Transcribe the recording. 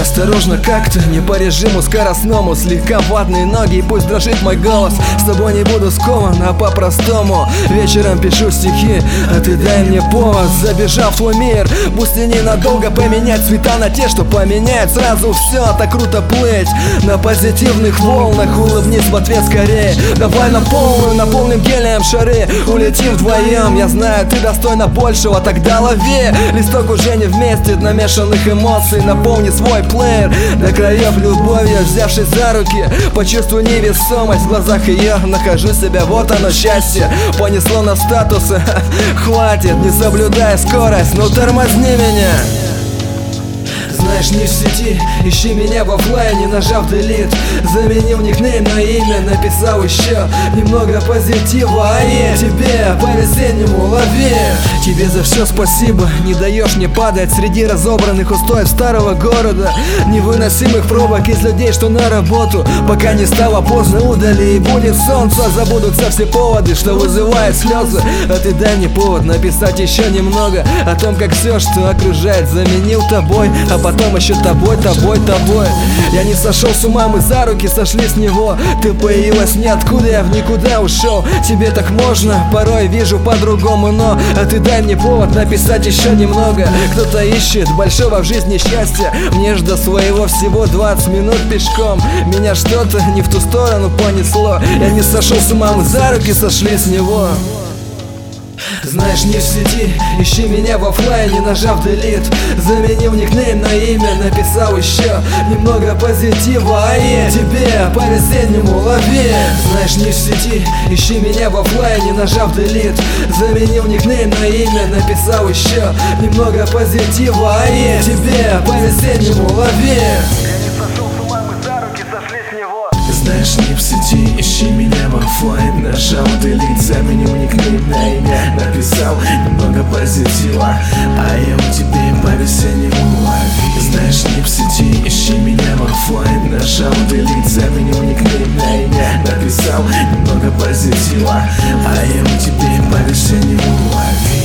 Осторожно как-то, не по режиму скоростному. Слегка ватные ноги и пусть дрожит мой голос. С тобой не буду скован, а по-простому. Вечером пишу стихи, а ты дай мне повод. Забежав в твой мир, пусть и ненадолго поменять цвета на те, что поменяют сразу все Так круто плыть. На позитивных волнах Улыбнись в ответ скорее. Давай на полную, наполним гелием шары. Улетим вдвоем, я знаю, ты достойна большего. Тогда лови, листок уже не вместе Намешанных эмоций, наполни свой плеер До краев любовью, взявшись за руки. Почувствуй невесомость в глазах ее Нахожу себя, вот оно счастье. Понесло на статусы, хватит Не соблюдая скорость, ну тормозни меня. Знаешь, не в сети. Ищи меня в офлайне, нажав delete Заменил никнейм на имя, написал еще Немного позитива, а я тебе по-весеннему лови Тебе за все спасибо, не даешь мне падать Среди разобранных устоев старого города. Невыносимых пробок из людей, что на работу. Пока не стало поздно, удали и будет солнце. Забудутся все поводы, что вызывают слезы А ты дай мне повод написать еще немного О том, как все, что окружает, заменил тобой. А потом еще тобой, тобой, тобой. Я не сошел с ума, мы за руки сошли с него. Ты появилась ниоткуда, я в никуда ушел Тебе так можно, порой вижу по-другому Но а ты дай мне повод написать еще немного. Кто-то ищет большого в жизни счастья. Мне ж до своего всего 20 минут пешком. Меня что-то не в ту сторону понесло. Я не сошел с ума, мы за руки сошли с него знаешь, не в сети, ищи меня в офлайне, нажав delete Заменил никнейм на имя, написал еще Немного позитива, а я тебе по-весеннему лови. Знаешь, не в сети, ищи меня в офлайне, нажав delete Заменил никнейм на имя, написал еще Немного позитива, а я тебе по-весеннему лови Нажал delete, заменил никнейм на имя Написал немного позитива А я у тебе по весеннему лови. Знаешь, не в сети, ищи меня в офлайн. Нажал delete, заменил никнейм на имя Написал немного позитива А я у тебе по весеннему лови